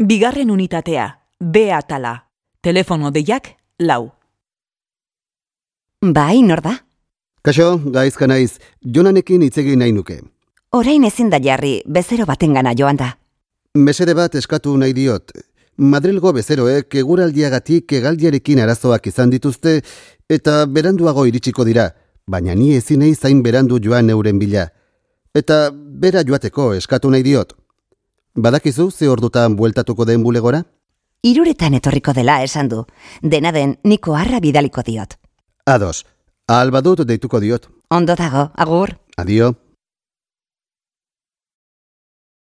Bigarren unitatea, B atala. Telefono deiak, lau. Bai, nor da? Kaixo, gaizka naiz, jonanekin hitz egin nahi nuke. Orain ezin da jarri, bezero batengana joan da. Mesede bat eskatu nahi diot. Madrilgo bezeroek eguraldiagatik egaldiarekin arazoak izan dituzte eta beranduago iritsiko dira, baina ni ezin nahi zain berandu joan euren bila. Eta bera joateko eskatu nahi diot. Badakizu ze ordutan bueltatuko den bulegora? Iruretan etorriko dela esan du. Dena den, niko harra bidaliko diot. Ados, albadut deituko diot. Ondo dago, agur. Adio.